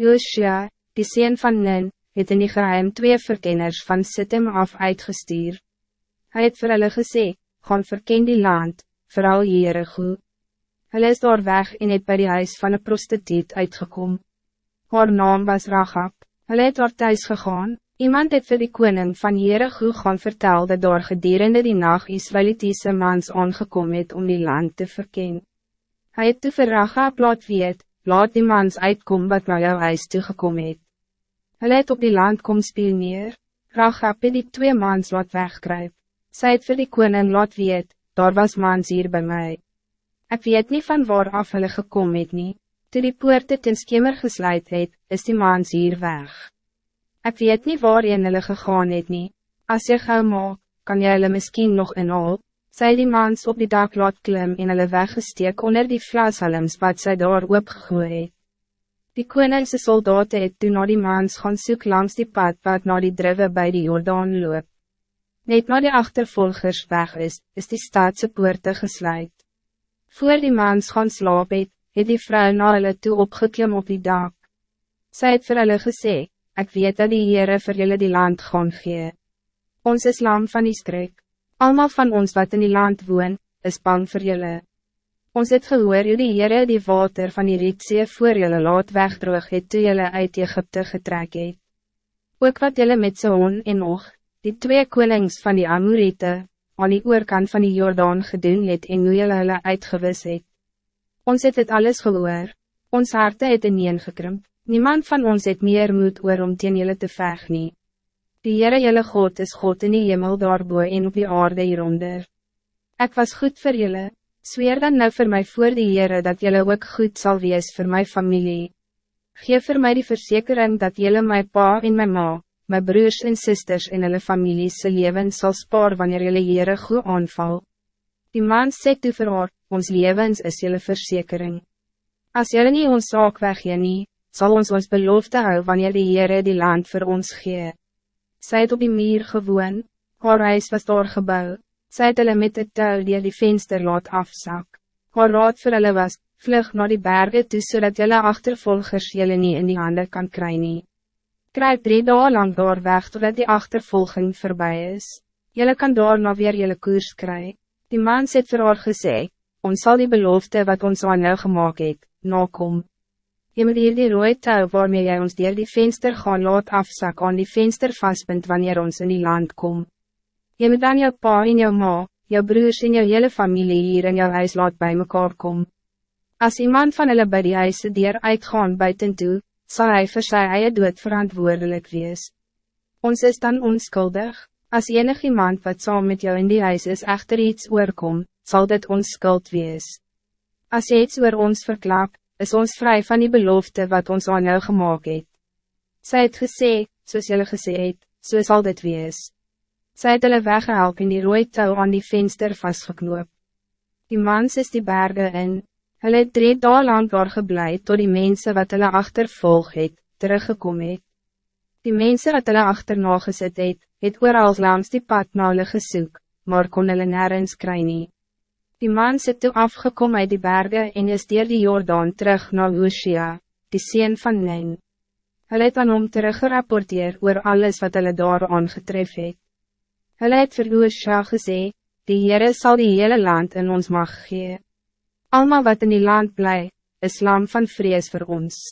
Joshua, die sien van Nin, het in die geheim twee verkenners van Sittim af uitgestuur. Hij het vir hulle gesê, gaan verken die land, vooral Jericho. Hulle is daar weg en het by die huis van een prostituut uitgekom. Haar naam was Rahab, hulle het daar thuis gegaan, iemand het vir die koning van Jericho gaan vertel dat daar gedurende die nacht Israelitiese mans aangekom het om die land te verken. Hij het toe vir Rahab laat weet, laat die mans uitkom wat na jou huis toegekom het. Hulle het op die land kom spioneer, Rachab het die twee mans laat wegkryp. Sy het vir die koning laat weet, daar was mans hier bij mij. Ik weet niet van waar af hulle gekom het nie, toe die poorte ten skimmer gesluit het, is die mans hier weg. Ik weet niet waarin hulle gegaan het nie, as jy gauw maak, kan jy hulle miskien nog inhaal, sy die mans op die dak laat klim en hulle weggesteek onder die vlashalms wat sy daar oopgegooi het. Die koningse soldaten het toen na die maans gaan soek langs die pad wat na die drive bij die Jordaan loop. Net na die achtervolgers weg is, is die stadse poorte gesluit. Voor die maans gaan slaap het, het die vrou na hulle toe opgeklim op die dak. Sy het vir hulle gesê, ek weet dat die Heere vir julle die land gaan gee. Ons is lam van die streek. Almal van ons wat in die land woon, is bang vir julle. Ons het gehoor hoe die Heere die water van die Rietzee voor julle laat wegdroog het toe julle uit Egypte getrek het. Ook wat julle met Zoon en Og, die twee konings van die Amorite, aan die oorkant van die Jordaan gedoen het en hoe julle hulle uitgewis het. Ons het het alles gehoor, ons harte het ineen gekrimp, niemand van ons het meer moed oor om teen julle te veg nie. Die Heere julle God is God in die hemel daarboe en op die aarde hieronder. Ik was goed voor jullie. Zweer dan nou voor mij voor die Heere dat jullie ook goed zal wees voor mijn familie. Geef voor mij die verzekering dat jullie mijn pa en mijn ma, mijn broers en zusters en hulle families se leven zal spaar wanneer jullie Heere goed aanval. Die man sê toe vir haar, ons levens is jullie verzekering. Als jullie niet ons zaak weggee nie, sal ons ons belofte hou wanneer die Heere die land voor ons gee. Sy het op die muur gewoon, haar huis was daar gebouwd. Sy het hulle met het touw die die venster laat afzak. Haar raad vir hulle was, vlug naar die bergen toe so julle achtervolgers julle nie in die handen kan kry nie. Krijg drie dagen lang daar weg totdat die achtervolging voorbij is. Julle kan daar nou weer julle koers kry. Die man het vir haar gesê, ons zal die belofte wat ons aan jou gemaakt het, nakom. Je moet hier die rooie touw waarmee jy ons dier die venster gaan laat afzak aan die venster vastbind wanneer ons in die land komt. Je moet dan jou pa en jou ma, jou broers en jou hele familie hier in jou huis laat bij mekaar kom. Als iemand van hulle by die huise dier uitgaan buiten toe, sal hy vir sy eie dood verantwoordelijk wees. Ons is dan onskuldig, als enig iemand wat saam met jou in die huis is echter iets oorkom, zal dit ons skuld wees. Als jy iets oor ons verklap, is ons vrij van die belofte wat ons aan jou gemaakt het. Sy het gesê, soos jylle gesê het, so sal dit wees. Zij het hulle weggehelp in die rooie touw aan die venster vastgeknoop. Die mans is die bergen in. Hulle het drie daal lang daar geblei tot die mensen wat hulle achtervolg het, teruggekom het. Die mensen wat hulle achterna gesit het, het oorals langs die pad na hulle gesoek, maar kon hulle nergens kry nie. Die mans het toe afgekom uit die bergen en is dier die Jordaan terug na Lucia, die sien van Nen. Hulle het aan hom teruggerapporteer oor alles wat hulle daar aangetref het. Hulle het vir Oosja gesê, die Heere sal die hele land in ons mag gee. Alma wat in die land bly, is lam van vrees voor ons.